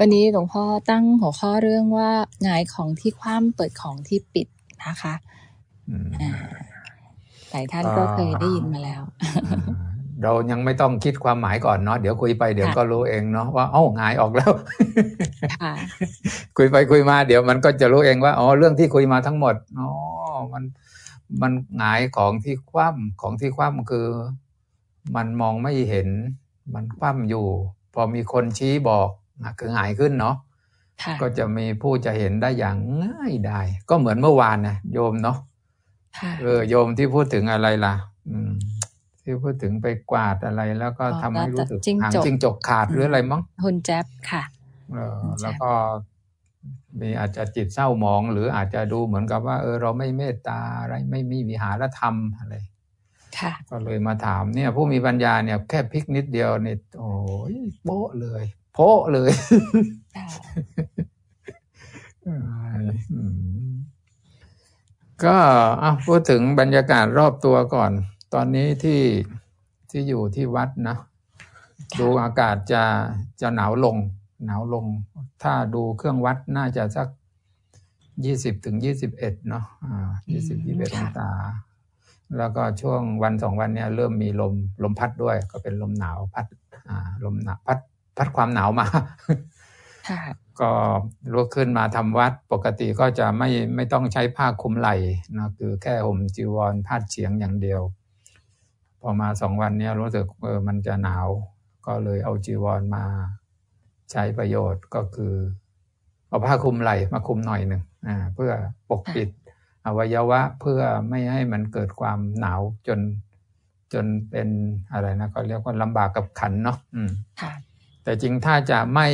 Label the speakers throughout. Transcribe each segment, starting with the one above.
Speaker 1: วันนี้หลวงพ่อตั้งหัวข้อเรื่องว่าหงายของที่คว่ำเปิดของที่ปิดนะคะ
Speaker 2: อืม
Speaker 1: อ่าหลายท่านก็เคยได้ยินมาแล้ว
Speaker 2: อ่าเรายังไม่ต้องคิดความหมายก่อนเนาะเดี๋ยวคุยไปเดี๋ยว
Speaker 1: ค่ะ
Speaker 2: ก็รู้เองเนาะว่าเอ้าหงายออกแล้ว
Speaker 1: ค่ะ
Speaker 2: คุยไปคุยมา เดี๋ยวมันก็จะรู้เองว่าอ๋อเรื่องที่คุยมาทั้งหมดอ๋อมันมันหงายของที่คว่ำของที่คว่ำคือ มันมองไม่เห็น มันคว่ำอยู่ พอมีคนชี้บอกนะ คือหงายขึ้นเนาะ
Speaker 1: ค่ะ
Speaker 2: ก็จะมีผู้จะเห็นได้อย่างง่ายได้ก็เหมือนเมื่อวานนะโยมเนาะ
Speaker 1: ค่ะ
Speaker 2: เออโยมที่พูดถึงอะไรล่ะ อืม ที่พูดถึงไปกวาดอะไร แล้วก็
Speaker 1: อ๋อ
Speaker 2: ทำให้รู้สึก
Speaker 1: จิ้ง
Speaker 2: หาง
Speaker 1: จก
Speaker 2: จิ้งจกขาดหรืออะไรมั้ง
Speaker 1: คุณแจ๊บค่ะ
Speaker 2: เออ
Speaker 1: อืม
Speaker 2: แล้วก็มีอาจจะจิตเศร้าหมอง หรืออาจจะดูเหมือนกับว่า เออ เราไม่เมตตาอะไรไม่มีวิหารธรรมอะไร
Speaker 1: ค่ะ
Speaker 2: ก็เลยมาถามเนี่ย ผู้มีปัญญาเนี่ยแค่พลิกนิดเดียวเนี่ยโอ้ยโป๊ะเลย โป๊ะเลย
Speaker 1: ค่ะ
Speaker 2: อืมก็อะพูดถึงบรรยากาศรอบตัวก่อน ตอนนี้ที่ที่อยู่ที่วัดนะ ดูอากาศจะจะหนาวลง หนาวลง ถ้าดูเครื่องวัดน่าจะสักยี่สิบถึงยี่สิบเอ็ดเนาะอ่ายี่สิบยี่สิบเอ็ดองศาแล้วก็ช่วงวันสองวันเนี้ยเริ่มมีลมลมพัดด้วย ก็เป็นลมหนาวพัดอ่าลมหนาวพัด พัดความหนาวมา
Speaker 1: ค่ะ
Speaker 2: ก็ลุกขึ้นมาทำวัดปกติก็จะไม่ไม่ต้องใช้ผ้าคลุมไหล่นะคือแค่ห่มจีวรพาดเฉียงอย่างเดียว พอมาสองวันเนี้ยรู้สึกเออมันจะหนาว ก็เลยเอาจีวรมาใช้ประโยชน์ก็คือ เอาผ้าคลุมไหล่มาคลุมหน่อยหนึ่งอ่าเพื่อปกปิดอวัยวะเพื่อไม่ให้มันเกิดความหนาวจนจนเป็นอะไรนะก็เรียกว่าลำบากกับขันเนาะอืม
Speaker 1: ค่ะ
Speaker 2: แต่จริงถ้าจะไม่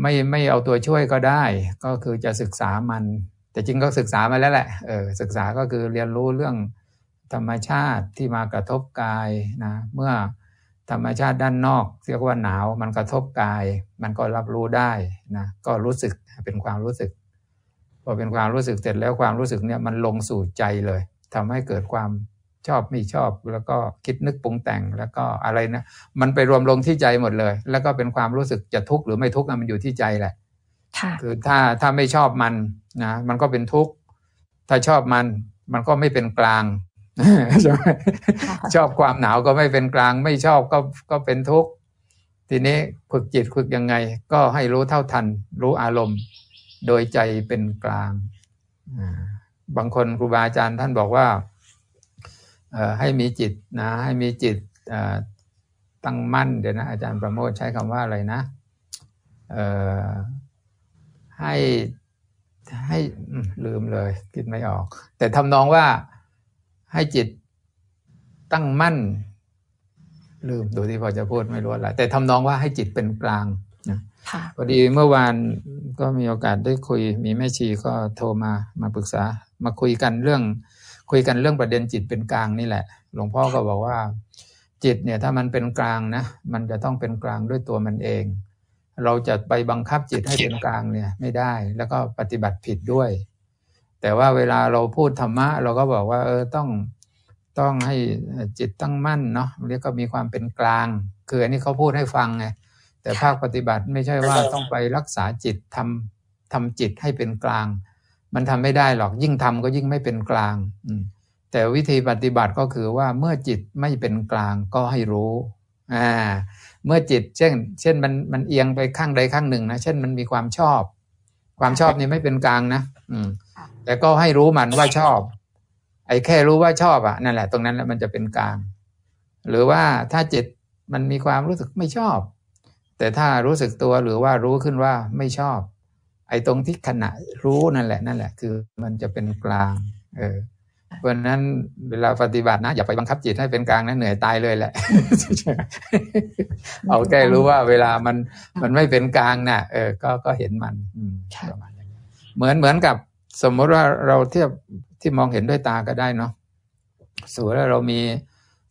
Speaker 2: ไม่ไม่เอาตัวช่วยก็ได้ ก็คือจะศึกษามัน แต่จริงก็ศึกษามาแล้วแหละเออศึกษาก็คือเรียนรู้เรื่องธรรมชาติที่มากระทบกายนะเมื่อธรรมชาติด้านนอกเรียกว่าหนาวมันกระทบกาย มันก็รับรู้ได้นะก็รู้สึกเป็นความรู้สึกพอเป็นความรู้สึกเสร็จแล้วความรู้สึกเนี่ยมันลงสู่ใจเลยทำให้เกิดความ ชอบไม่ชอบแล้วก็คิดนึกปรุงแต่งแล้วก็อะไรนะมันไปรวมลงที่ใจหมดเลย แล้วก็เป็นความรู้สึกจะทุกข์หรือไม่ทุกข์อะมันอยู่ที่ใจแหละ
Speaker 1: ค่ะ
Speaker 2: คือถ้าถ้าไม่ชอบมันนะมันก็เป็นทุกข์ถ้าชอบมันมันก็ไม่เป็นกลางใช่ไหม
Speaker 1: ค่ะ
Speaker 2: ชอบความหนาวก็ไม่เป็นกลาง ไม่ชอบก็ก็เป็นทุกข์ทีนี้ฝึกจิตฝึกยังไง ก็ให้รู้เท่าทัน รู้อารมณ์ โดยใจเป็นกลางอ่าบางคนครูบาอาจารย์ท่านบอกว่าเอ่อ ให้มีจิตนะให้มีจิตเอ่อตั้งมั่นเดี๋ยวนะอาจารย์ประโมทใช้คำว่าอะไรนะเอ่อให้ให้อืมลืมเลยคิดไม่ออก แต่ทำนองว่าให้จิตตั้งมั่น ลืมดูที่พอจะพูดไม่รู้อะไรแต่ทำนองว่าให้จิตเป็นกลางนะ
Speaker 1: ค่ะ
Speaker 2: พอดีเมื่อวานก็มีโอกาสได้คุย มีแม่ชีก็โทรมามาปรึกษา มาคุยกันเรื่อง คุยกันเรื่องประเด็นจิตเป็นกลางนี่แหละ หลวงพ่อก็บอกว่า จิตเนี่ยถ้ามันเป็นกลางนะมันจะต้องเป็นกลางด้วยตัวมันเอง เราจะไปบังคับจิตให้เป็นกลางเนี่ยไม่ได้แล้วก็ปฏิบัติผิดด้วย แต่ว่าเวลาเราพูดธรรมะ เราก็บอกว่าเออต้องต้องให้จิตตั้งมั่นเนาะเรียกก็มีความเป็นกลาง คืออันนี้เขาพูดให้ฟังไงแต่ภาคปฏิบัติไม่ใช่ว่าต้องไปรักษาจิตทำทำจิตให้เป็นกลาง มันทำไม่ได้หรอก ยิ่งทำก็ยิ่งไม่เป็นกลางอืแต่วิธีปฏิบัติก็คือว่าเมื่อจิตไม่เป็นกลางก็ให้รู้อ่าเมื่อจิตเช่น เช่นมันมันเอียงไปข้างใดข้างหนึ่งนะเช่นมันมีความชอบ ความชอบนี่ไม่เป็นกลางนะอืม แต่ก็ให้รู้มันว่าชอบ ไอ้แค่รู้ว่าชอบอะนั่นแหละ ตรงนั้นแหละมันจะเป็นกลาง หรือว่าถ้าจิตมันมีความรู้สึกไม่ชอบ แต่ถ้ารู้สึกตัวหรือว่ารู้ขึ้นว่าไม่ชอบ ไอ้ตรงที่ขณะรู้นั่นแหละนั่นแหละ คือมันจะเป็นกลาง เออเพราะฉะนั้นเวลาปฏิบัตินะ อย่าไปบังคับจิตให้เป็นกลางนะเหนื่อยตายเลยแหละ เอาแค่รู้ว่าเวลามันมันไม่เป็นกลางน่ะ เออ ก็ก็เห็นมันอืม
Speaker 1: ค่ะ
Speaker 2: ประมาณนั้นเหมือนเหมือนกับ สมมติว่าเราเทียบที่มองเห็นด้วยตาก็ได้เนาะสมมติว่าเรามี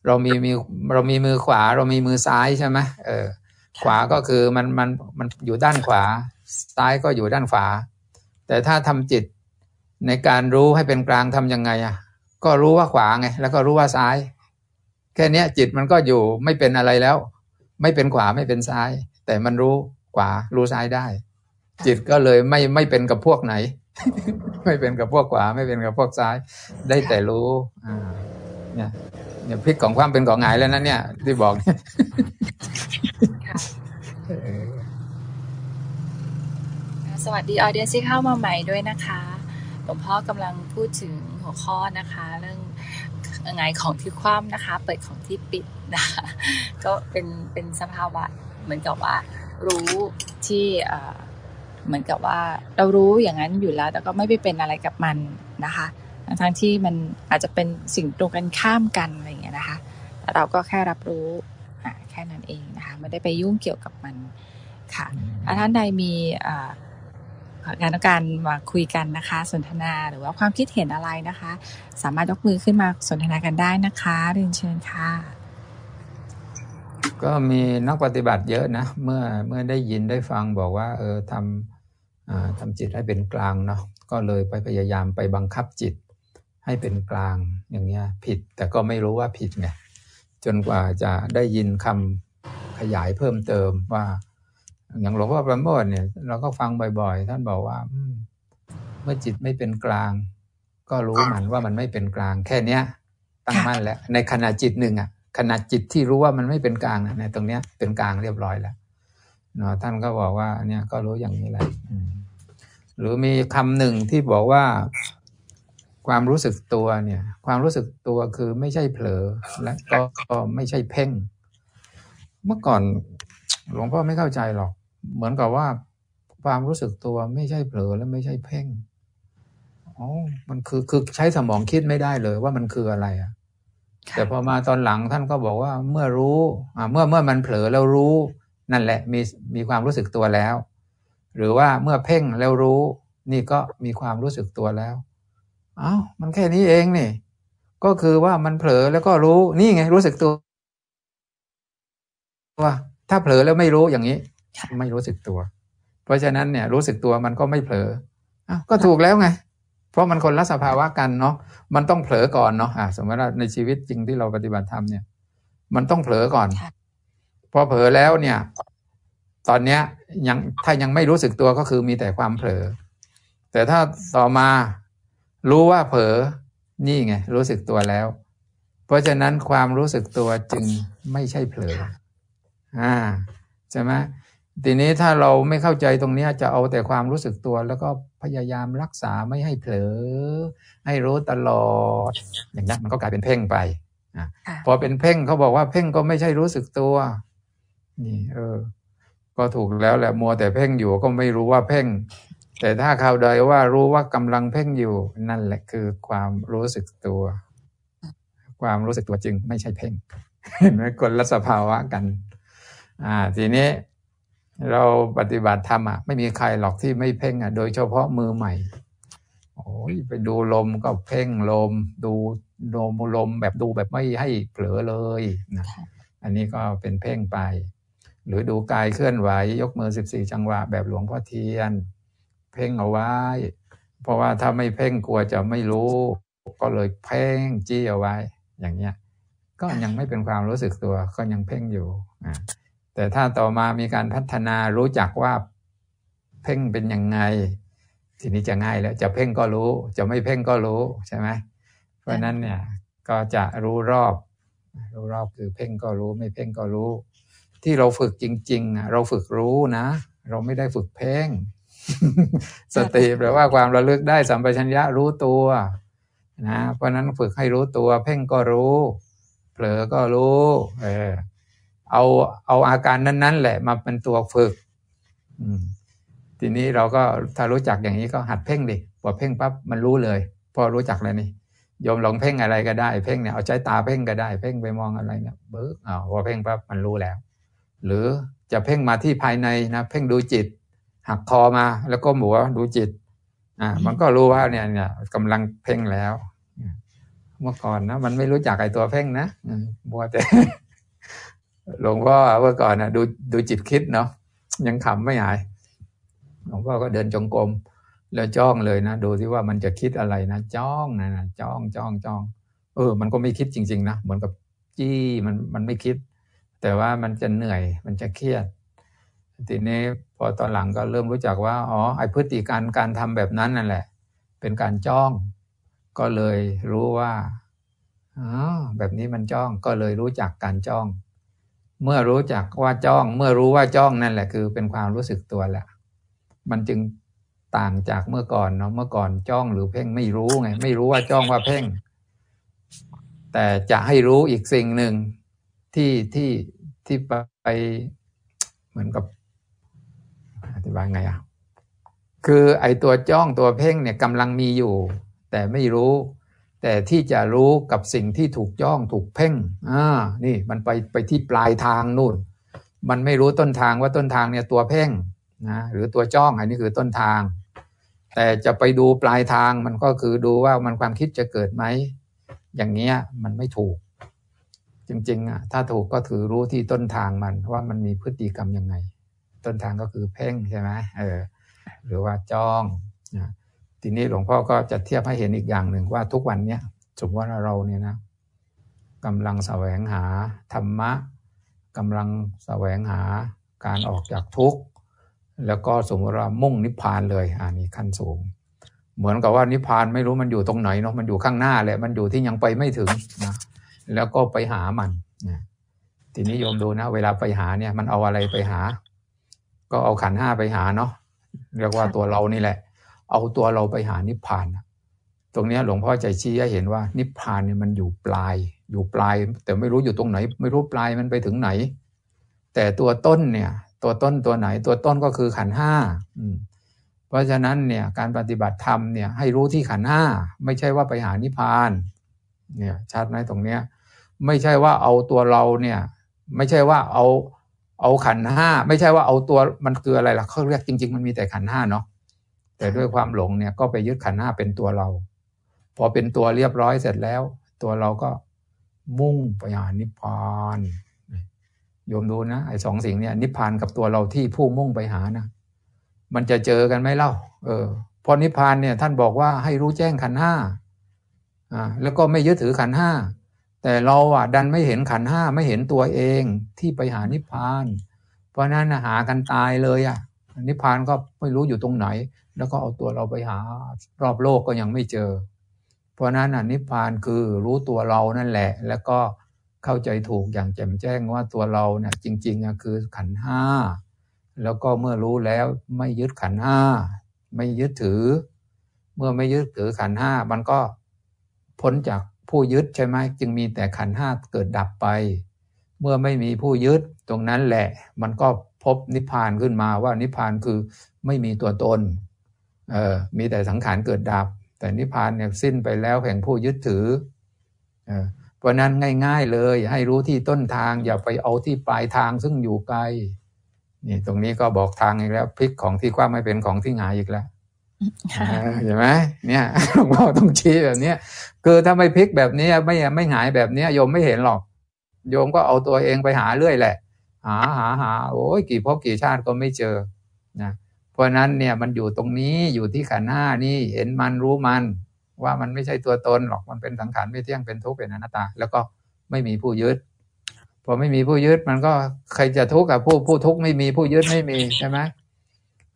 Speaker 2: เรามีมีเรามีมือขวา เรามีมือซ้ายใช่ไหมเออ ขวาก็คือมันมันมันอยู่ด้านขวา ซ้ายก็อยู่ด้านขวา แต่ถ้าทำจิตในการรู้ให้เป็นกลางทำยังไงอะก็รู้ว่าขวาไง แล้วก็รู้ว่าซ้าย แค่เนี้ยจิตมันก็อยู่ไม่เป็นอะไรแล้ว ไม่เป็นขวาไม่เป็นซ้าย แต่มันรู้ขวารู้ซ้ายได้ จิตก็เลยไม่ไม่เป็นกับพวกไหน ไม่เป็นกับพวกขวา ไม่เป็นกับพวกซ้าย ได้แต่รู้อ่าเนี่ยเนี่ยพลิกของความเป็นของหงายแล้วนะเนี่ย ที่บอกเนี่ย
Speaker 1: สวัสดีออเดียนที่เข้ามาใหม่ด้วยนะคะหลวงพ่อกำลังพูดถึงหัวข้อนะคะ เรื่องไงของที่คว่ำนะคะ เปิดของที่ปิดนะคะก็เป็นเป็นสภาวะเหมือนกับว่า รู้ที่เหมือนกับว่าเรารู้อย่างนั้นอยู่แล้ว แต่ก็ไม่ไปเป็นอะไรกับมันนะคะทั้งที่มันอาจจะเป็นสิ่งตรงกันข้ามกันอะไรอย่างเงี้ยนะคะแต่เราก็แค่รับรู้แค่นั้นเองนะคะไม่ได้ไปยุ่งเกี่ยวกับมันค่ะถ้าท่านใดมี การต้องการมาคุยกันนะคะ สนทนาหรือว่าความคิดเห็นอะไรนะคะ สามารถยกมือขึ้นมาสนทนากันได้นะคะเรียนเชิญค่ะ
Speaker 2: ก็มีนักปฏิบัติเยอะนะ เมื่อเมื่อได้ยินได้ฟังบอกว่า เออทำทำจิตให้เป็นกลางเนาะก็เลยไปพยายามไปบังคับจิตให้เป็นกลางอย่างเงี้ยผิดแต่ก็ไม่รู้ว่าผิดไงจนกว่าจะได้ยินคำขยายเพิ่มเติมว่า อย่างหลวงพ่อประโมทเนี่ย เราก็ฟังบ่อย ๆ ท่านบอกว่าเมื่อจิตไม่เป็นกลาง ก็รู้มันว่ามันไม่เป็นกลาง แค่เนี้ย ตั้งมั่นแล้วในขณะจิตหนึ่งอะขณะจิตที่รู้ว่ามันไม่เป็นกลางในตรงเนี้ยเป็นกลางเรียบร้อยแล้วเนาะท่านก็บอกว่าเนี่ยก็รู้อย่างนี้แหละหรือมีคำหนึ่งที่บอกว่าความรู้สึกตัวเนี่ย ความรู้สึกตัวคือไม่ใช่เผลอ และก็ไม่ใช่เพ่ง เมื่อก่อนหลวงพ่อไม่เข้าใจหรอก เหมือนกับว่าความรู้สึกตัวไม่ใช่เผลอและไม่ใช่เพ่งอ๋อมันคือคือใช้สมองคิดไม่ได้เลยว่ามันคืออะไรอะ แต่พอมาตอนหลังท่านก็บอกว่าเมื่อรู้อ่าเมื่อเมื่อมันเผลอแล้วรู้นั่นแหละมีมีความรู้สึกตัวแล้ว หรือว่าเมื่อเพ่งแล้วรู้ นี่ก็มีความรู้สึกตัวแล้วเอา้ามันแค่นี้เองนี่ ก็คือว่ามันเผลอแล้วก็รู้นี่ไงรู้สึกตัวว่าถ้าเผลอแล้วไม่รู้อย่างนี้ ไม่รู้สึกตัว เพราะฉะนั้นเนี่ยรู้สึกตัวมันก็ไม่เผลออะก็ถูกแล้วไง เพราะมันคนละสภาวะกันเนาะมันต้องเผลอก่อนเนาะอะสมมติว่าในชีวิตจริงที่เราปฏิบัติธรรมเนี่ย มันต้องเผลอก่อนพอเผลอแล้วเนี่ย ตอนเนี้ยยังถ้ายังไม่รู้สึกตัวก็คือมีแต่ความเผลอ แต่ถ้าต่อมารู้ว่าเผลอนี่ไงรู้สึกตัวแล้ว เพราะฉะนั้นความรู้สึกตัวจึงไม่ใช่เผลออ่าใช่ไหม ทีนี้ถ้าเราไม่เข้าใจตรงนี้จะเอาแต่ความรู้สึกตัว แล้วก็พยายามรักษาไม่ให้เผลอ ให้รู้ตลอด อย่างนี้มันก็กลายเป็นเพ่งไปอะพอเป็นเพ่งเขาบอกว่าเพ่งก็ไม่ใช่รู้สึกตัว นี่ เออ ก็ถูกแล้วแหละมัวแต่เพ่งอยู่ก็ไม่รู้ว่าเพ่ง แต่ถ้าข่าวใดว่ารู้ว่ากำลังเพ่งอยู่นั่นแหละคือความรู้สึกตัว ความรู้สึกตัวจึงไม่ใช่เพ่งเห็นไหมคนละสภาวะกัน อ่า ทีนี้ เราปฏิบัติธรรมอะไม่มีใครหรอกที่ไม่เพ่งอะ โดยเฉพาะมือใหม่ โอ้ยไปดูลมก็เพ่งลม ดูลมลมแบบดูแบบไม่ให้เผลอเลยนะอันนี้ก็เป็นเพ่งไป หรือดูกายเคลื่อนไหวยกมือสิบสี่จังหวะ แบบหลวงพ่อเทียน เพ่งเอาไว้ เพราะว่าถ้าไม่เพ่งกลัวจะไม่รู้ ก็เลยเพ่งจี้เอาไว้ อย่างเนี้ย ก็ยังไม่เป็นความรู้สึกตัว ก็ยังเพ่งอยู่อ่า แต่ถ้าต่อมามีการพัฒนารู้จักว่าเพ่งเป็นยังไง ทีนี้จะง่ายแล้ว จะเพ่งก็รู้ จะไม่เพ่งก็รู้ใช่ไหมเพราะนั้นเนี่ยก็จะรู้รอบ รู้รอบคือเพ่งก็รู้ ไม่เพ่งก็รู้ ที่เราฝึกจริงๆเราฝึกรู้นะ เราไม่ได้ฝึกเพ่ง สติแปลว่าความระลึกได้สัมปชัญญะรู้ตัวนะเพราะนั้นฝึกให้รู้ตัว เพ่งก็รู้ เผลอก็รู้ เออ เอาเอาอาการนั้น ๆ แหละมาเป็นตัวฝึกทีนี้เราก็ถ้ารู้จักอย่างนี้ก็หัดเพ่งดิพอเพ่งปั๊บมันรู้เลย พอรู้จักเลยนี่โยมลองเพ่งอะไรก็ได้เพ่งเนี่ยเอาใจตาเพ่งก็ได้ เพ่งไปมองอะไรเนี่ยเบิกอ๋อพอเพ่งปั๊บมันรู้แล้ว หรือจะเพ่งมาที่ภายในนะเพ่งดูจิต หักคอมาแล้วก็หมัวดูจิตอ่ามันก็รู้ว่าเนี่ยเนี่ยกำลังเพ่งแล้ว เมื่อก่อนนะมันไม่รู้จักไอ้ตัวเพ่งนะมัวแต่ หลวงพ่อเมื่อก่อนนะดูดูจิตคิดเนาะยังขำไม่หายหลวงพ่อก็เดินจงกรมแล้วจ้องเลยนะดูที่ว่ามันจะคิดอะไรนะจ้องนะนะจ้องจ้องจ้องเออ มันก็ไม่คิดจริง ๆ นะเหมือนกับจี้มันมันไม่คิด แต่ว่ามันจะเหนื่อยมันจะเครียดทีนี้พอตอนหลังก็เริ่มรู้จักว่าอ๋อไอพฤติการการทำแบบนั้นนั่นแหละ เป็นการจ้อง ก็เลยรู้ว่าอ๋อแบบนี้มันจ้องก็เลยรู้จักการจ้อง เมื่อรู้จักว่าจ้อง เมื่อรู้ว่าจ้องนั่นแหละคือ เป็นความรู้สึกตัวแหละ มันจึงต่างจากเมื่อก่อนเนาะเมื่อก่อนจ้องหรือเพ่งไม่รู้ไง ไม่รู้ว่าจ้องว่าเพ่ง แต่จะให้รู้อีกสิ่งหนึ่งที่ที่ที่ไปเหมือนกับอธิบายไงอะคือไอตัวจ้องตัวเพ่งเนี่ยกำลังมีอยู่ แต่ไม่รู้ แต่ที่จะรู้กับสิ่งที่ถูกจ้องถูกเพ่งอ่านี่มันไปไปที่ปลายทางนู่น มันไม่รู้ต้นทางว่าต้นทางเนี่ยตัวเพ่งนะหรือตัวจ้องอันนี้คือต้นทาง แต่จะไปดูปลายทางมันก็คือดูว่ามันความคิดจะเกิดไหม อย่างเงี้ยมันไม่ถูก จริงๆอะถ้าถูกก็ถือรู้ที่ต้นทางมันว่ามันมีพฤติกรรมยังไง ต้นทางก็คือเพ่งใช่ไหมเออหรือว่าจ้องนะ ทีนี้หลวงพ่อก็จะเทียบให้เห็นอีกอย่างหนึ่งว่าทุกวันเนี้ยสมมติว่าเราเนี่ยนะกำลังแสวงหาธรรมะกำลังแสวงหาการออกจากทุกข์แล้วก็สมมติว่ามุ่งนิพพานเลยอันนี้ขั้นสูง เหมือนกับว่านิพพานไม่รู้มันอยู่ตรงไหนเนาะมันอยู่ข้างหน้าแหละมันอยู่ที่ยังไปไม่ถึงนะแล้วก็ไปหามันนะทีนี้โยมดูนะ เวลาไปหาเนี่ยมันเอาอะไรไปหา ก็เอาขันห้าไปหาเนาะเรียกว่าตัวเรานี่แหละ เอาตัวเราไปหานิพพาน ตรงนี้หลวงพ่อใจชี้ให้เห็นว่า นิพพานเนี่ยมันอยู่ปลาย อยู่ปลาย แต่ไม่รู้อยู่ตรงไหน ไม่รู้ปลายมันไปถึงไหน แต่ตัวต้นเนี่ย ตัวต้นตัวไหน ตัวต้นก็คือขันห้าเพราะฉะนั้นเนี่ยการปฏิบัติธรรมเนี่ยให้รู้ที่ขันห้าไม่ใช่ว่าไปหานิพพานเนี่ยชัดไหมตรงเนี้ยไม่ใช่ว่าเอาตัวเราเนี่ยไม่ใช่ว่าเอาเอาขันห้าไม่ใช่ว่าเอาตัวมันคืออะไรล่ะเขาเรียกจริง ๆ มันมีแต่ขันห้าเนาะ แต่ด้วยความหลงเนี่ยก็ไปยึดขันห้าเป็นตัวเรา พอเป็นตัวเรียบร้อยเสร็จแล้ว ตัวเราก็มุ่งไปหานิพพานโยมดูนะไอ้สองสิ่งเนี่ยนิพพานกับตัวเราที่ผู้มุ่งไปหานะมันจะเจอกันไหมเล่า เออพอนิพพานเนี่ยท่านบอกว่าให้รู้แจ้งขันห้าอ่าแล้วก็ไม่ยึดถือขันห้าแต่เราอะดันไม่เห็นขันห้าไม่เห็นตัวเองที่ไปหานิพพาน เพราะนั้นหากันตายเลยอะ นิพพานก็ไม่รู้อยู่ตรงไหน แล้วก็เอาตัวเราไปหารอบโลกก็ยังไม่เจอ เพราะนั้นนิพพานคือรู้ตัวเรานั่นแหละ แล้วก็เข้าใจถูกอย่างแจ่มแจ้งว่าตัวเราเนี่ยจริงๆคือขันห้าแล้วก็เมื่อรู้แล้วไม่ยึดขันห้าไม่ยึดถือ เมื่อไม่ยึดถือขันห้ามันก็พ้นจากผู้ยึดใช่ไหมจึงมีแต่ขันห้าเกิดดับไป เมื่อไม่มีผู้ยึดตรงนั้นแหละ มันก็ พบนิพพานขึ้นมาว่านิพพานคือไม่มีตัวตนเออมีแต่สังขารเกิดดับ แต่นิพพานเนี่ยสิ้นไปแล้วแห่งผู้ยึดถือเออเพราะนั้นง่าย ๆเลย ให้รู้ที่ต้นทางอย่าไปเอาที่ปลายทางซึ่งอยู่ไกลนี่ตรงนี้ก็บอกทางอีกแล้วพลิกของที่คว้าไม่เป็นของที่หงายอีกแล้วเห็นไหมเนี่ยหลวงพ่อต้องชี้แบบเนี้ยคือถ้าไม่พลิกแบบนี้ไม่ไม่หงายแบบเนี้ยโยมไม่เห็นหรอก โยมก็เอาตัวเองไปหาเรื่อยแหละ หาหาหาโอ้ยกี่พบกี่ชาติก็ไม่เจอนะเพราะนั้นเนี่ยมันอยู่ตรงนี้อยู่ที่ขันห้านี่เห็นมันรู้มัน ว่ามันไม่ใช่ตัวตนหรอกมันเป็นสังขารไม่เที่ยงเป็นทุกข์เป็นอนัตตา แล้วก็ไม่มีผู้ยึดพอไม่มีผู้ยึดมันก็ใครจะทุกข์กับผู้ผู้ทุกข์ไม่มีผู้ยึดไม่มีใช่ไหม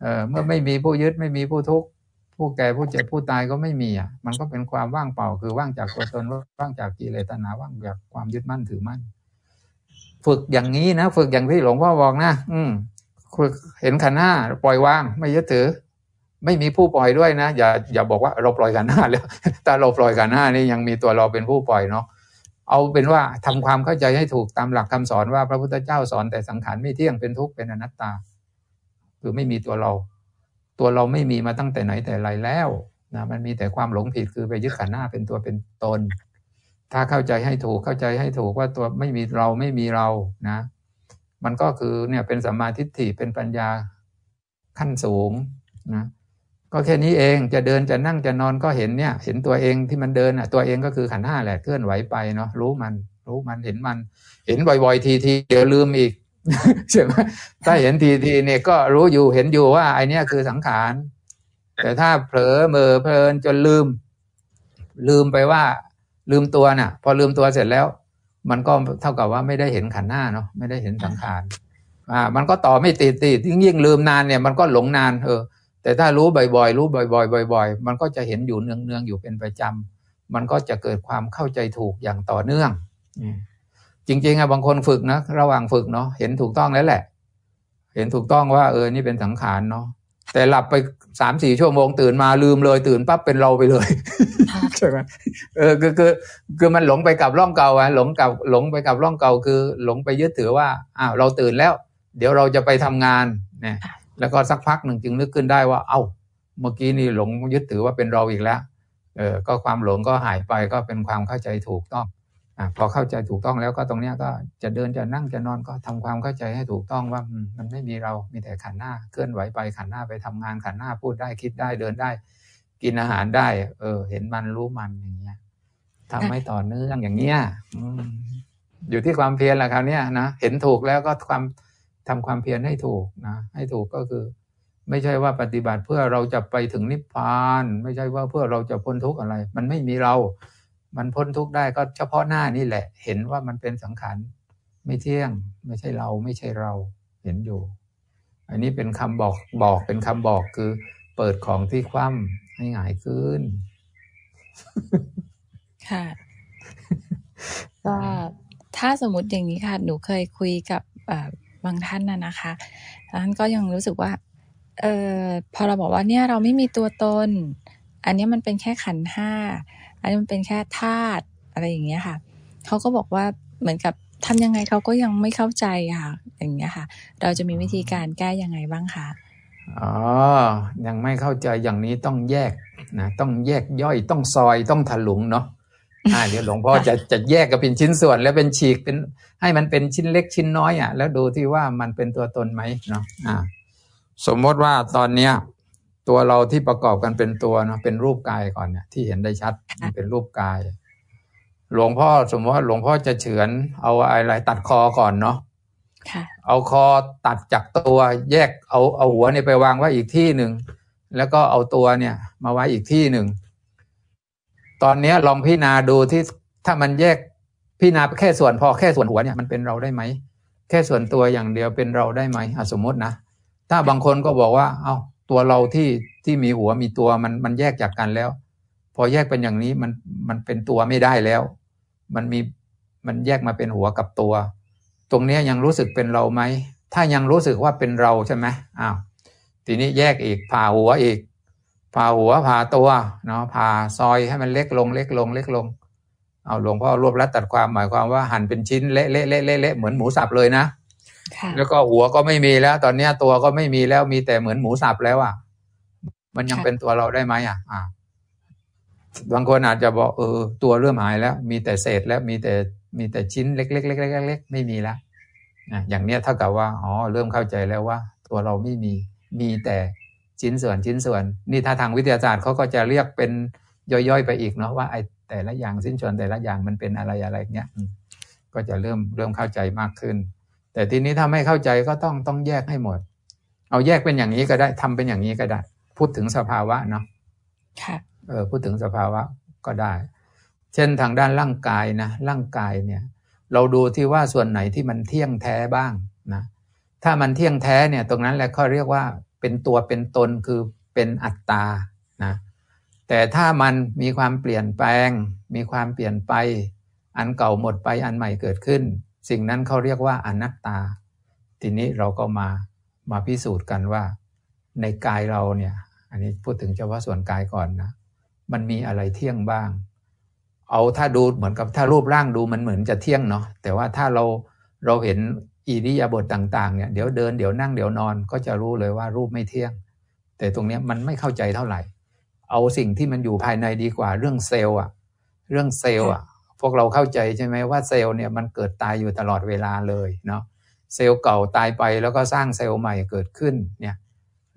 Speaker 2: เออเมื่อไม่มีผู้ยึดไม่มีผู้ทุกข์ผู้แก่ผู้เจ็บผู้ตายก็ไม่มีอะมันก็เป็นความว่างเปล่าคือว่างจากตัวตนว่างจากกิเลสตัณหาว่างจากความยึดมั่นถือมั่น ฝึกอย่างนี้นะ ฝึกอย่างที่หลวงพ่อบอกนะอืมฝึกเห็นขันห้าปล่อยวาง ไม่ยึดถือ ไม่มีผู้ปล่อยด้วยนะอย่าอย่าบอกว่าเราปล่อยขันห้าแล้วแต่เราปล่อยขันห้านี่ยังมีตัวเราเป็นผู้ปล่อยเนาะเอาเป็นว่าทำความเข้าใจให้ถูกตามหลักคำสอนว่าพระพุทธเจ้าสอนแต่สังขารไม่เที่ยงเป็นทุกข์เป็นอนัตตา คือไม่มีตัวเรา ตัวเราไม่มีมาตั้งแต่ไหนแต่ไรแล้วนะมันมีแต่ความหลงผิดคือไปยึดขันหน้าเป็นตัวเป็นตน ถ้าเข้าใจให้ถูกเข้าใจให้ถูกว่าตัวไม่มีเราไม่มีเรานะ มันก็คือเนี่ยเป็นสัมมาทิฏฐิเป็นปัญญาขั้นสูงนะก็แค่นี้เองจะเดินจะนั่งจะนอนก็เห็นเนี่ย เห็นตัวเองที่มันเดินอะตัวเองก็คือขันห้าแหละเคลื่อนไหวไปเนาะรู้มัน รู้มันเห็นมัน เห็นบ่อยๆ ทีทีเดี๋ยวลืมอีกใช่ไหมถ้าเห็นทีทีเนี่ยก็รู้อยู่เห็นอยู่ว่าไอเนี้ยคือสังขาร แต่ถ้าเผลอเมอเพลินจนลืม ลืมไปว่า ลืมตัวน่ะ พอลืมตัวเสร็จแล้ว มันก็เท่ากับว่าไม่ได้เห็นขันหน้าเนาะไม่ได้เห็นสังขารอ่า มันก็ต่อไม่ติดติดยิ่งยิ่งลืมนานเนี่ย มันก็หลงนานเออ แต่ถ้ารู้บ่อยๆ รู้บ่อยๆบ่อย ๆ มันก็จะเห็นอยู่เนืองๆอยู่เป็นประจำมันก็จะเกิดความเข้าใจถูกอย่างต่อเนื่องจริงๆอะบางคนฝึกนะระหว่างฝึกเนาะเห็นถูกต้องแล้วแหละ เห็นถูกต้องว่า เออนี่เป็นสังขารเนาะแต่หลับไป สามสี่ชั่วโมงตื่นมาลืมเลยตื่นปั๊บเป็นเราไปเลยใช่ไหมเออคือคือคือมันหลงไปกับร่องเก่าอะหลงกับหลงไปกับร่องเก่าคือ หลงไปยึดถือว่าอ้าวเราตื่นแล้ว เดี๋ยวเราจะไปทำงานเนี่ยแล้วก็สักพักหนึ่งจึงนึกขึ้นได้ว่า เอา้า เมื่อกี้นี่หลงยึดถือว่าเป็นเราอีกแล้ว เออก็ความหลงก็หายไปก็เป็นความเข้าใจถูกต้อง อพอเข้าใจถูกต้องแล้วก็ตรงเนี้ยก็จะเดินจะนั่งจะนอนก็ทำความเข้าใจให้ถูกต้องว่ามันไม่มีเรา มีแต่ขันหน้าเคลื่อนไหวไปขันหน้าไปทำงานขันหน้าพูดได้คิดได้เดินได้ กินอาหารได้ เออ เห็นมันรู้มันอย่างเงี้ยทำให้ต่อเนื่องอย่างเงี้ยอยู่ที่ความเพียรแหละคราวนี้นะเห็นถูกแล้วก็ความทำความเพียรให้ถูกนะให้ถูกก็คือ ไม่ใช่ว่าปฏิบัติเพื่อเราจะไปถึงนิพพาน ไม่ใช่ว่าเพื่อเราจะพ้นทุกข์อะไร มันไม่มีเรา มันพ้นทุกข์ได้ก็เฉพาะหน้านี่แหละ เห็นว่ามันเป็นสังขารไม่เที่ยง ไม่ใช่เราไม่ใช่เราเห็นอยู่ อันนี้เป็นคำบอกบอกเป็นคำบอกคือ เปิดของที่คว่ำให้หงายขึ้น
Speaker 1: ค่ะ ก็ถ้าสมมติอย่างนี้ค่ะหนูเคยคุยกับบางท่านน่ะนะคะท่านก็ยังรู้สึกว่า เออพอเราบอกว่าเนี่ยเราไม่มีตัวตน อันนี้มันเป็นแค่ขันห้า อันนี้มันเป็นแค่ธาตุอะไรอย่างเงี้ยค่ะเขาก็บอกว่าเหมือนกับทำยังไงเขาก็ยังไม่เข้าใจค่ะ อย่างเงี้ยค่ะ เราจะมีวิธีการแก้ยังไงบ้างคะ
Speaker 2: อ๋อ ยังไม่เข้าใจอย่างนี้ต้องแยกนะต้องแยกย่อยต้องซอยต้องถลุงเนาะอ่าเดี๋ยวหลวงพ่อจะจะแยกกับเป็นชิ้นส่วนแล้วเป็นฉีกเป็นให้มันเป็นชิ้นเล็กชิ้นน้อยอะ แล้วดูที่ว่ามันเป็นตัวตนไหมเนาะอ่า สมมติว่าตอนเนี้ย ตัวเราที่ประกอบกันเป็นตัวเนาะเป็นรูปกายก่อนเนี่ยที่เห็นได้ชัดมันเป็นรูปกาย หลวงพ่อสมมติว่าหลวงพ่อจะเฉือนเอาอะไรตัดคอก่อนเนาะเอาคอตัดจากตัวแยกเอาเอาหัวเนี่ยไปวางไว้อีกที่หนึ่งแล้วก็เอาตัวเนี่ย มาไว้อีกที่หนึ่งตอนนี้ลองพิจารณาดูที่ถ้ามันแยกพิจารณาแค่ส่วนพอแค่ส่วนหัวเนี่ยมันเป็นเราได้ไหมแค่ส่วนตัวอย่างเดียวเป็นเราได้ไหมสมมตินะถ้าบางคนก็บอกว่า เอา้า ตัวเราที่ที่มีหัวมีตัวมันมันแยกจากกันแล้ว พอแยกเป็นอย่างนี้มันมันเป็นตัวไม่ได้แล้ว มันมีมันแยกมาเป็นหัวกับตัว ตรงนี้ยังรู้สึกเป็นเราไหมถ้ายังรู้สึกว่าเป็นเราใช่ไหมอ้าวทีนี้แยกอีกผ่าหัวอีกผ่าหัวผ่าตัวเนาะผ่าซอยให้มันเล็กลง เล็กลง เล็กลงเอาหลวงพ่อรวบรัดตัดความหมายความว่าหั่นเป็นชิ้นเละเละเละเละเละเหมือนหมูสับเลยนะ แล้วก็หัวก็ไม่มีแล้ว ตอนเนี้ยตัวก็ไม่มีแล้วมีแต่เหมือนหมูสับแล้วอะ มันยังเป็นตัวเราได้ไหมอะอ่าบางคนอาจจะบอกเออตัวเริ่มหายแล้ว มีแต่เศษแล้วมีแต่มีแต่ชิ้นเล็กเล็กเล็กเล็กเล็กไม่มีแล้วนะอย่างเนี้ยเท่ากับว่าอ๋อเริ่มเข้าใจแล้วว่า ตัวเราไม่มีมีแต่ชิ้นส่วนชิ้นส่วน นี่ถ้าทางวิทยาศาสตร์เขาก็จะเรียกเป็นย่อยๆไปอีกเนาะว่าไอ้แต่ละอย่างสิ้นส่วนแต่ละอย่างมันเป็นอะไรอะไรเงี้ยก็จะเริ่มเริ่มเข้าใจมากขึ้น แต่ทีนี้ถ้าไม่เข้าใจก็ต้องต้องแยกให้หมด เอาแยกเป็นอย่างนี้ก็ได้ทำเป็นอย่างนี้ก็ได้ พูดถึงสภาวะเนาะค่ะเออพูดถึงสภาวะก็ได้ เช่นทางด้านร่างกายนะร่างกายเนี่ย เราดูที่ว่าส่วนไหนที่มันเที่ยงแท้บ้างนะถ้ามันเที่ยงแท้เนี่ยตรงนั้นแหละเขาเรียกว่าเป็นตัวเป็นตนคือเป็นอัตตานะแต่ถ้ามันมีความเปลี่ยนแปลง มีความเปลี่ยนไป อันเก่าหมดไปอันใหม่เกิดขึ้น สิ่งนั้นเขาเรียกว่าอนัตตา ทีนี้เราก็มามาพิสูจน์กันว่า ในกายเราเนี่ย อันนี้พูดถึงเฉพาะส่วนกายก่อนนะ มันมีอะไรเที่ยงบ้าง เอาถ้าดูเหมือนกับถ้ารูปร่างดูมันเหมือนจะเที่ยงเนาะแต่ว่าถ้าเราเราเห็นอิริยาบถต่างๆเนี่ยเดี๋ยวเดินเดี๋ยวนั่งเดี๋ยวนอนก็จะรู้เลยว่ารูปไม่เที่ยง แต่ตรงนี้มันไม่เข้าใจเท่าไหร่ เอาสิ่งที่มันอยู่ภายในดีกว่า เรื่องเซลล์อะเรื่องเซลล์อะ พวกเราเข้าใจใช่ไหมว่าเซลล์เนี่ยมันเกิดตายอยู่ตลอดเวลาเลยเนาะเซลล์เก่าตายไปแล้วก็สร้างเซลล์ใหม่เกิดขึ้นเนี่ย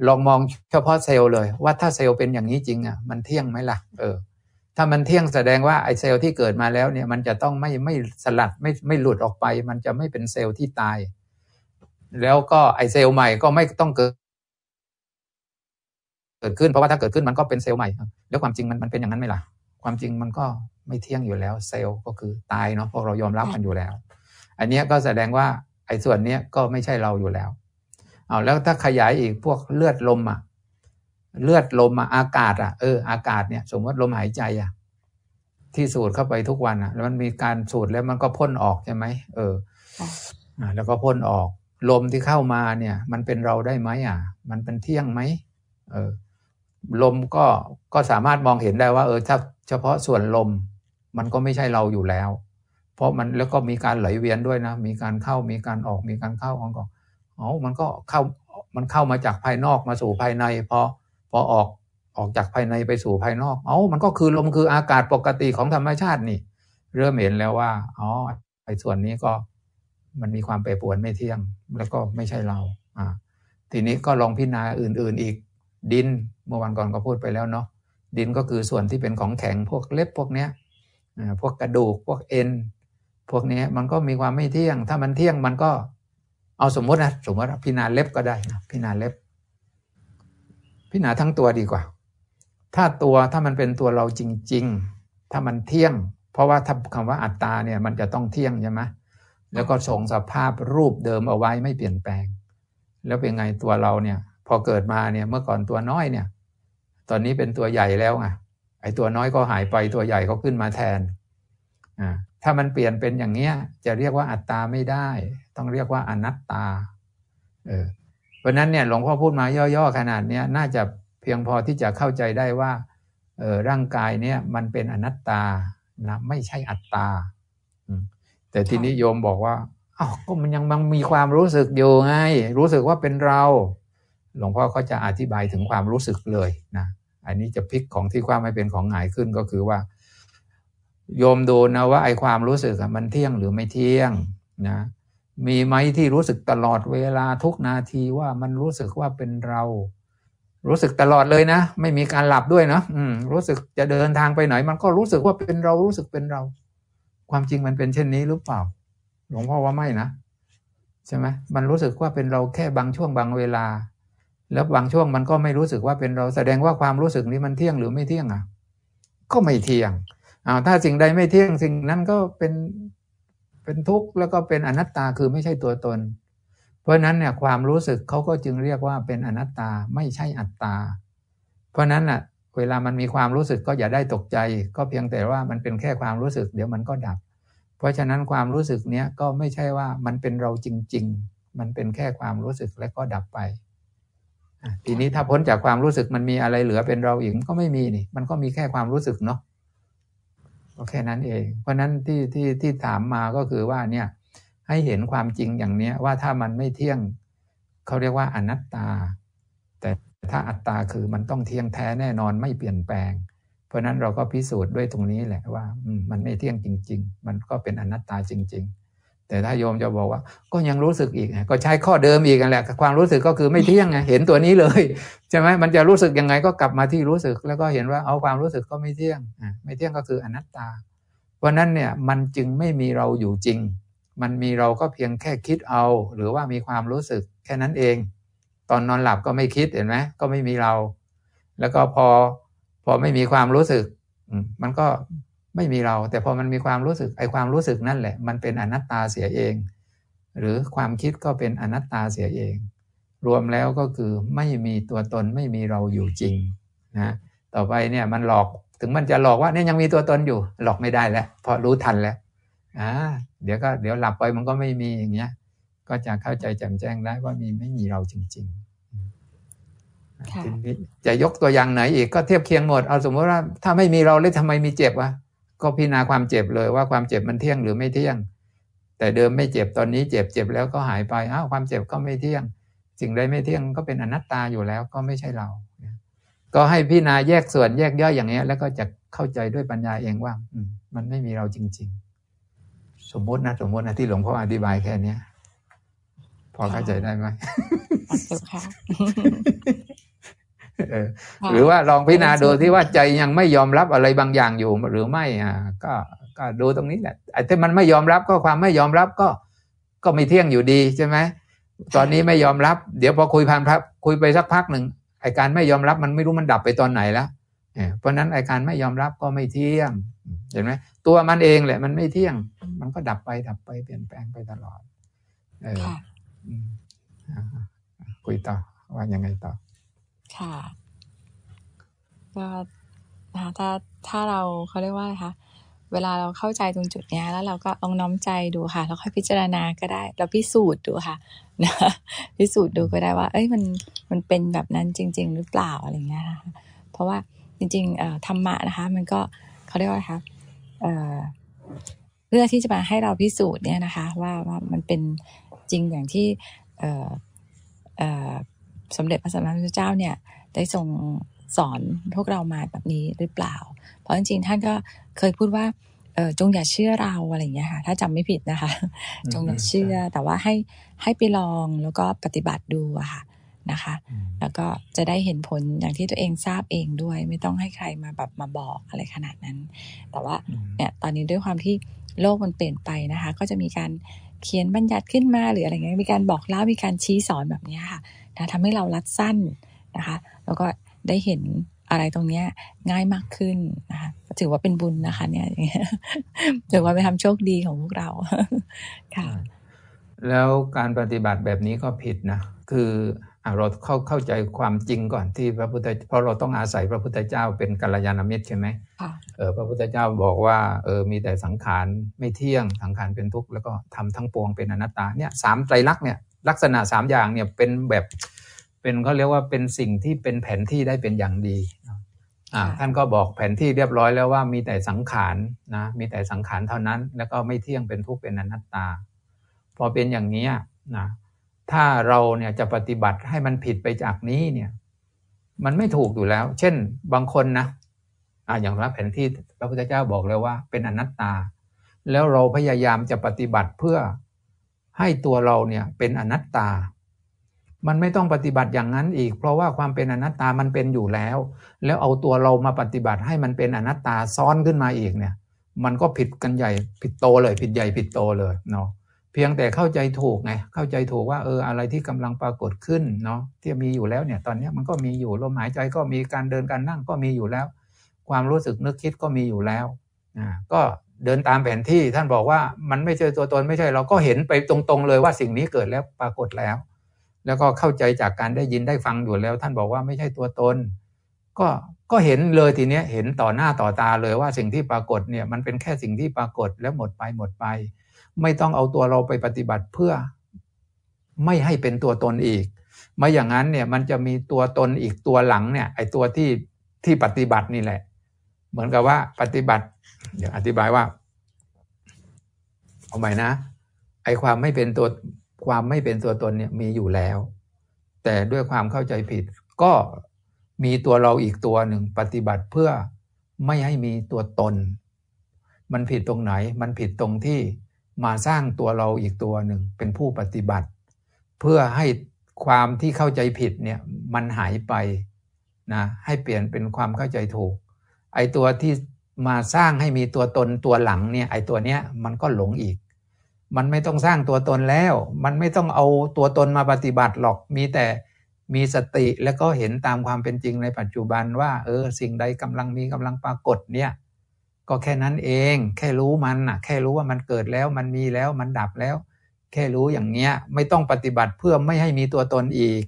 Speaker 2: ลองมองเฉพาะเซลล์เลย ว่าถ้าเซลล์เป็นอย่างนี้จริงอะมันเที่ยงไหมล่ะเออถ้ามันเที่ยงแสดงว่าไอ้เซลล์ที่เกิดมาแล้วเนี่ยมันจะต้องไม่ไม่สลัดไม่ไม่หลุดออกไป มันจะไม่เป็นเซลล์ที่ตาย แล้วก็ไอ้เซลล์ใหม่ก็ไม่ต้องเกิด เกิดขึ้นเพราะว่าถ้าเกิดขึ้นมันก็เป็นเซลล์ใหม่แล้วความจริงมันมันเป็นอย่างนั้นไหมล่ะ ความจริงมันก็ไม่เที่ยงอยู่แล้ว เซลล์ก็คือตายเนาะพวกเรายอมรับกันอยู่แล้ว อันนี้ก็แสดงว่าไอ้ส่วนเนี้ยก็ไม่ใช่เราอยู่แล้วเอาแล้วถ้าขยายอีกพวกเลือดลมอะเลือดลมอะอากาศอะเอออากาศเนี่ย สมมติลมหายใจอะที่สูดเข้าไปทุกวันอะ แล้วมันมีการสูดแล้วมันก็พ่นออกใช่ไหมเอออ่าแล้วก็พ่นออก ลมที่เข้ามาเนี่ย มันเป็นเราได้ไหมอะ มันเป็นเที่ยงไหมเออลมก็ก็สามารถมองเห็นได้ว่า เออถ้า เฉพาะส่วนลมมันก็ไม่ใช่เราอยู่แล้ว เพราะมันแล้วก็มีการไหลเวียนด้วยนะ มีการเข้ามีการออกมีการเข้าออกอ๋อมันก็เข้ามันเข้ามาจากภายนอกมาสู่ภายใน พอพอออกออกจากภายในไปสู่ภายนอก เอ๋อมันก็คือลมคืออากาศปกติของธรรมชาตินี่ เริ่มเห็นแล้วว่าอ๋อไอ้ส่วนนี้ก็มันมีความแปรปรวนไม่เที่ยง แล้วก็ไม่ใช่เราอ่าทีนี้ก็ลองพิจารณาอื่น ๆอีกดินเมื่อวันก่อนก็พูดไปแล้วเนาะ ดินก็คือส่วนที่เป็นของแข็งพวกเล็บพวกเนี้ยพวกกระดูกพวกเอ็น พวกนี้มันก็มีความไม่เที่ยง ถ้ามันเที่ยงมันก็เอาสมมตินะสมมติพิจารณาเล็บก็ได้นะพิจารณาเล็บ พิจารณาทั้งตัวดีกว่า ถ้าตัวถ้ามันเป็นตัวเราจริง ๆ ถ้ามันเที่ยง เพราะว่าถ้าคำว่าอัตตาเนี่ยมันจะต้องเที่ยงใช่ไหมแล้วก็ส่งสภาพรูปเดิมเอาไว้ไม่เปลี่ยนแปลง แล้วเป็นไงตัวเราเนี่ย พอเกิดมาเนี่ยเมื่อก่อนตัวน้อยเนี่ย ตอนนี้เป็นตัวใหญ่แล้วไงไอ้ตัวน้อยก็หายไปตัวใหญ่ก็ขึ้นมาแทนอ่าถ้ามันเปลี่ยนเป็นอย่างเนี้ย จะเรียกว่าอัตตาไม่ได้ ต้องเรียกว่าอนัตตาเออเพราะนั้นเนี่ยหลวงพ่อพูดมาย่อๆขนาดเนี้ยน่าจะเพียงพอที่จะเข้าใจได้ว่าเออร่างกายเนี่ยมันเป็นอนัตตานะไม่ใช่อัตตาแต่ทีนี้โยมบอกว่าอ้าวก็มันยังมันมีความรู้สึกอยู่ไง รู้สึกว่าเป็นเรา หลวงพ่อเขาจะอธิบายถึงความรู้สึกเลยนะ อันนี้จะพลิกของที่ความไม่เป็นของหายขึ้นก็คือว่า โยมดูนะว่าไอความรู้สึกมันเที่ยงหรือไม่เที่ยงนะมีไหมที่รู้สึกตลอดเวลาทุกนาทีว่ามันรู้สึกว่าเป็นเรา รู้สึกตลอดเลยนะ ไม่มีการหลับด้วยเนะอืมรู้สึกจะเดินทางไปไหน มันก็รู้สึกว่าเป็นเรารู้สึกเป็นเรา ความจริงมันเป็นเช่นนี้หรือเปล่า หลวงพ่อว่าไม่นะใช่ไหมมันรู้สึกว่าเป็นเราแค่บางช่วงบางเวลา แล้วบางช่วงมันก็ไม่รู้สึกว่าเป็นเราแสดงว่าความรู้สึกนี้มันเที่ยงหรือไม่เที่ยงอะ ก็ไม่เที่ยงอ้าวถ้าสิ่งใดไม่เที่ยงสิ่งนั้นก็เป็นเป็นทุกข์แล้วก็เป็นอนัตตาคือไม่ใช่ตัวตน เพราะนั้นเนี่ยความรู้สึกเขาก็จึงเรียกว่าเป็นอนัตตาไม่ใช่อัตตา เพราะนั้นน่ะเวลามันมีความรู้สึกก็อย่าได้ตกใจ ก็เพียงแต่ว่ามันเป็นแค่ความรู้สึก เดี๋ยวมันก็ดับ เพราะฉะนั้นความรู้สึกเนี้ยก็ไม่ใช่ว่ามันเป็นเราจริง ๆ มันเป็นแค่ความรู้สึกและก็ดับไป ทีนี้ถ้าพ้นจากความรู้สึกมันมีอะไรเหลือเป็นเราอีกก็ไม่มีนี่ มันก็มีแค่ความรู้สึกเนาะก็แค่นั้นเอง เพราะนั้นที่ที่ที่ถามมาก็คือว่าเนี่ยให้เห็นความจริงอย่างเนี้ยว่าถ้ามันไม่เที่ยงเขาเรียกว่าอนัตตา แต่ถ้าอัตตาคือมันต้องเที่ยงแท้แน่นอนไม่เปลี่ยนแปลง เพราะนั้นเราก็พิสูจน์ด้วยตรงนี้แหละว่ามันไม่เที่ยงจริง ๆ มันก็เป็นอนัตตาจริง ๆ แต่ถ้าโยมจะบอกว่า ก็ยังรู้สึกอีก ก็ใช้ข้อเดิมอีกกันแหละความรู้สึกก็คือไม่เที่ยงไงเห็นตัวนี้เลยใช่ไหมมันจะรู้สึกยังไงก็กลับมาที่รู้สึก แล้วก็เห็นว่าเอาความรู้สึกก็ไม่เที่ยงอ่ไม่เที่ยงก็คืออนัตตา เพราะนั้นเนี่ยมันจึงไม่มีเราอยู่จริง มันมีเราก็เพียงแค่คิดเอา หรือว่ามีความรู้สึกแค่นั้นเอง ตอนนอนหลับก็ไม่คิดเห็นไหมก็ไม่มีเรา แล้วก็พอพอไม่มีความรู้สึกมันก็ ไม่มีเรา แต่พอมันมีความรู้สึกไอความรู้สึกนั่นแหละ มันเป็นอนัตตาเสียเอง หรือความคิดก็เป็นอนัตตาเสียเอง รวมแล้วก็คือไม่มีตัวตนไม่มีเราอยู่จริงนะต่อไปเนี่ยมันหลอกถึงมันจะหลอกว่าเนี่ยยังมีตัวตนอยู่ หลอกไม่ได้แล้วเพราะรู้ทันแล้วอ่าเดี๋ยวก็เดี๋ยวหลับไปมันก็ไม่มีอย่างเงี้ย ก็จะเข้าใจแจ่มแจ้งได้ว่ามีไม่มีเราจริงๆทีนี้จะยกตัวอย่างไหนอีกก็เทียบเคียงหมด เอาสมมติว่าถ้าไม่มีเราเลยทำไมมีเจ็บวะ ก็พิจารณาความเจ็บเลยว่าความเจ็บมันเที่ยงหรือไม่เที่ยง แต่เดิมไม่เจ็บตอนนี้เจ็บเจ็บแล้วก็หายไปอ้าวความเจ็บก็ไม่เที่ยงสิ่งใดไม่เที่ยงก็เป็นอนัตตาอยู่แล้วก็ไม่ใช่เรา ก็ให้พิจารณาแยกส่วนแยกย่อยอย่างนี้แล้วก็จะเข้าใจด้วยปัญญาเองว่าอืมันไม่มีเราจริง ๆ สมมตินะสมมตินะที่หลวงพ่ออธิบายแค่เนี้ยพอเข้าใจได้ไหม หรือว่าลองพิจารณาดูที่ว่าใจยังไม่ยอมรับอะไรบางอย่างอยู่หรือไม่อ่าก็ก็ดูตรงนี้แหละไอ้ที่มันไม่ยอมรับก็ความไม่ยอมรับก็ก็ไม่เที่ยงอยู่ดีใช่ไหมตอนนี้ไม่ยอมรับ เดี๋ยวพอคุยผ่านพักคุยไปสักพักหนึ่งไอ้การไม่ยอมรับมันไม่รู้มันดับไปตอนไหนแล้วเพราะนั้นไอ้การไม่ยอมรับก็ไม่เที่ยงเห็นไหมตัวมันเองแหละ มันไม่เที่ยง มันก็ดับไปดับไปเปลี่ยนแปลงไปตลอด เออคุยต่อว่ายังไงต่อ
Speaker 1: ค่ะก็นะคะถ้าถ้าเราเขาเรียกว่าอะไรคะเวลาเราเข้าใจตรงจุดเนี้ย แล้วเราก็ลองน้อมใจดูค่ะ แล้วค่อยพิจารณาก็ได้ เราพิสูจน์ดูค่ะนะพิสูจน์ดูก็ได้ว่า เอ้ยมันมันเป็นแบบนั้นจริง ๆ หรือเปล่าอะไรเงี้ยนะคะเพราะว่าจริงๆธรรมะนะคะ มันก็เขาเรียกว่าคะเพื่อที่จะมาให้เราพิสูจน์เนี่ยนะคะ ว่าว่ามันเป็นจริงอย่างที่ สมเด็จพระสัมมาสัมพุทธเจ้าเนี่ยได้ทรงสอนพวกเรามาแบบนี้หรือเปล่า เพราะจริงๆท่านก็เคยพูดว่าเออจงอย่าเชื่อเราอะไรอย่างเงี้ยค่ะ ถ้าจำไม่ผิดนะคะ จงอย่าเชื่อแต่ว่าให้ให้ไปลองแล้วก็ปฏิบัติดูอะค่ะนะคะ แล้วก็จะได้เห็นผลอย่างที่ตัวเองทราบเองด้วย ไม่ต้องให้ใครมาแบบมาบอกอะไรขนาดนั้น แต่ว่าเนี่ยตอนนี้ด้วยความที่โลกมันเปลี่ยนไปนะคะ ก็จะมีการเขียนบัญญัติขึ้นมาหรืออะไรเงี้ยมีการบอกเล่ามีการชี้สอนแบบนี้ค่ะ นะทำให้เรารัดสั้นนะคะ แล้วก็ได้เห็นอะไรตรงเนี้ยง่ายมากขึ้นนะคะถือว่าเป็นบุญนะคะ เนี่ยถือว่าเป็นทำโชคดีของพวกเราค่ะ
Speaker 2: แล้วการปฏิบัติแบบนี้ก็ผิดนะ คือเราเข้าเข้าใจความจริงก่อนที่พระพุทธเพราะเราต้องอาศัยพระพุทธเจ้าเป็นกัลยาณมิตรใช่ไหมเออพระพุทธเจ้าบอกว่าเออมีแต่สังขารไม่เที่ยงสังขารเป็นทุกข์แล้วก็ทำทั้งปวงเป็นอนัตตาเนี่ยสามไตรลักษณ์เนี่ย ลักษณะสามอย่างเนี่ยเป็นแบบเป็นเขาเรียกว่าเป็นสิ่งที่เป็นแผนที่ได้เป็นอย่างดีอ่าท่านก็บอกแผนที่เรียบร้อยแล้วว่ามีแต่สังขารนะมีแต่สังขารเท่านั้น แล้วก็ไม่เที่ยงเป็นทุกข์เป็นอนัตตา พอเป็นอย่างนี้นะถ้าเราเนี่ยจะปฏิบัติให้มันผิดไปจากนี้เนี่ยมันไม่ถูกอยู่แล้ว เช่นบางคนนะอ่าอย่างพระแผนที่พระพุทธเจ้าบอกเลยว่าเป็นอนัตตา แล้วเราพยายามจะปฏิบัติเพื่อ ให้ตัวเราเนี่ยเป็นอนัตตา มันไม่ต้องปฏิบัติอย่างนั้นอีก เพราะว่าความเป็นอนัตตามันเป็นอยู่แล้ว แล้วเอาตัวเรามาปฏิบัติให้มันเป็นอนัตตาซ้อนขึ้นมาอีกเนี่ย มันก็ผิดกันใหญ่ผิดโตเลย ผิดใหญ่ผิดโตเลยเนาะเพียงแต่เข้าใจถูกไงเข้าใจถูกว่าเอออะไรที่กำลังปรากฏขึ้นเนาะที่มีอยู่แล้วเนี่ยตอนนี้มันก็มีอยู่ลมหายใจก็มีการเดินการนั่งก็มีอยู่แล้ว ความรู้สึกนึกคิดก็มีอยู่แล้วอ่าก็ เดินตามแผนที่ท่านบอกว่ามันไม่ใช่ตัวตนไม่ใช่ เราก็เห็นไปตรงๆเลยว่าสิ่งนี้เกิดแล้วปรากฏแล้ว แล้วก็เข้าใจจากการได้ยินได้ฟังอยู่แล้ว ท่านบอกว่าไม่ใช่ตัวตน ก็ก็เห็นเลยทีเนี้ยเห็นต่อหน้าต่อตาเลยว่าสิ่งที่ปรากฏเนี่ยมันเป็นแค่สิ่งที่ปรากฏแล้วหมดไปหมดไป ไม่ต้องเอาตัวเราไปปฏิบัติเพื่อ ไม่ให้เป็นตัวตนอีกไม่อย่างนั้นเนี่ยมันจะมีตัวตนอีกตัวหลังเนี่ยไอตัวที่ที่ปฏิบัตินี่แหละ เหมือนกับว่าปฏิบัติ เดี๋ยวอธิบายว่า เอาใหม่นะไอความไม่เป็นตัวความไม่เป็นตัวตนเนี่ยมีอยู่แล้ว แต่ด้วยความเข้าใจผิด ก็มีตัวเราอีกตัวหนึ่งปฏิบัติเพื่อไม่ให้มีตัวตน มันผิดตรงไหน มันผิดตรงที่มาสร้างตัวเราอีกตัวหนึ่งเป็นผู้ปฏิบัติ เพื่อให้ความที่เข้าใจผิดเนี่ยมันหายไปนะให้เปลี่ยนเป็นความเข้าใจถูก ไอตัวที่มาสร้างให้มีตัวตนตัวหลังเนี่ยไอตัวเนี้ยมันก็หลงอีก มันไม่ต้องสร้างตัวตนแล้ว มันไม่ต้องเอาตัวตนมาปฏิบัติหรอกมีแต่มีสติแล้วก็เห็นตามความเป็นจริงในปัจจุบันว่า เออสิ่งใดกำลังมีกำลังปรากฏเนี่ยก็แค่นั้นเอง แค่รู้มันน่ะแค่รู้ว่ามันเกิดแล้วมันมีแล้วมันดับแล้ว แค่รู้อย่างเงี้ย ไม่ต้องปฏิบัติเพื่อไม่ให้มีตัวตนอีก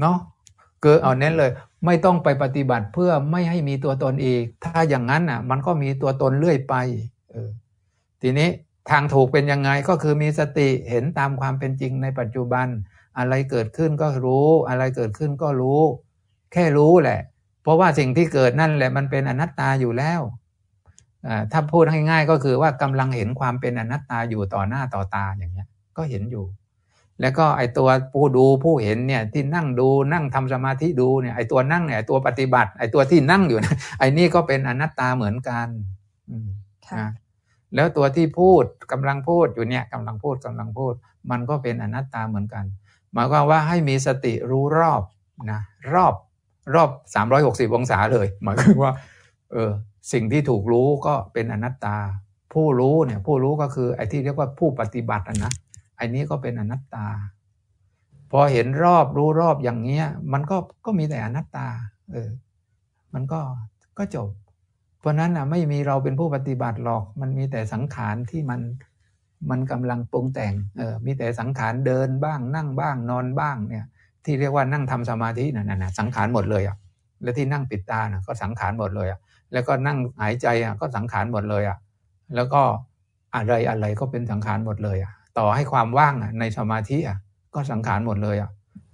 Speaker 2: เนาะเกิดเอาเน้นเลย ไม่ต้องไปปฏิบัติเพื่อไม่ให้มีตัวตนอีก ถ้าอย่างนั้นอะ มันก็มีตัวตนเรื่อยไปเออทีนี้ทางถูกเป็นยังไงก็คือมีสติเห็นตามความเป็นจริงในปัจจุบัน อะไรเกิดขึ้นก็รู้ อะไรเกิดขึ้นก็รู้ แค่รู้แหละ เพราะว่าสิ่งที่เกิดนั่นแหละมันเป็นอนัตตาอยู่แล้วถ้าพูดง่ายๆก็คือว่ากำลังเห็นความเป็นอนัตตาอยู่ต่อหน้าต่อตาอย่างเงี้ย ก็เห็นอยู่ แล้วก็ไอตัวผู้ดูผู้เห็นเนี่ยที่นั่งดูนั่งทำสมาธิดูเนี่ยไอตัวนั่งเนี่ยตัวปฏิบัติ ไอตัวที่นั่งอยู่นะไอนี่ก็เป็นอนัตตาเหมือนกันนะแล้วตัวที่พูดกำลังพูดอยู่เนี่ยกำลังพูดกำลังพูด มันก็เป็นอนัตตาเหมือนกัน หมายความว่าให้มีสติรู้รอบนะรอบรอบสามร้อยหกสิบองศาเลย หมายถึงว่าเออสิ่งที่ถูกรู้ก็เป็นอนัตตา ผู้รู้เนี่ยผู้รู้ก็คือไอ้ที่เรียกว่าผู้ปฏิบัตินะไอ้นี้ก็เป็นอนัตตา พอเห็นรอบรู้รอบอย่างเงี้ย มันก็ก็มีแต่อนัตตา เออ มันก็ก็จบ เพราะนั้นอะไม่มีเราเป็นผู้ปฏิบัติหรอก มันมีแต่สังขารที่มันมันกำลังปรุงแต่ง เออ มีแต่สังขารเดินบ้าง นั่งบ้าง นอนบ้างเนี่ย ที่เรียกว่านั่งทำสมาธินั่นน่ะสังขารหมดเลยอะ แล้วที่นั่งปิดตาน่ะก็สังขารหมดเลยอะ แล้วก็นั่งหายใจอะก็สังขารหมดเลยอะ แล้วก็อะไรอะไรก็เป็นสังขารหมดเลยอะ ต่อให้ความว่างในสมาธิก็สังขารหมดเลยอะ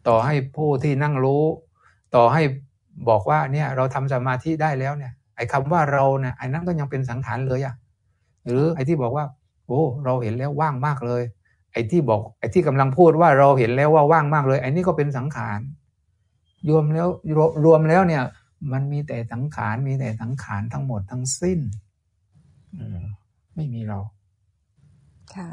Speaker 2: ต่อให้ผู้ที่นั่งรู้ ต่อให้บอกว่าเนี่ยเราทำสมาธิได้แล้วเนี่ย ไอ้คาว่าเราเนี่ยไอ้นั่นก็ยังเป็นสังขารเลยอะหรือไอ้ที่บอกว่า โอ้เราเห็นแล้วว่างมากเลย ไอ้ที่บอก ไอ้ที่กำลังพูดว่าเราเห็นแล้วว่าว่างมากเลย ไอ้นี่ก็เป็นสังขารรวมแล้วรวมแล้วเนี่ย มันมีแต่สังขารมีแต่สังขารทั้งหมดทั้งสิ้นไม่มีเรา
Speaker 3: ค่ะ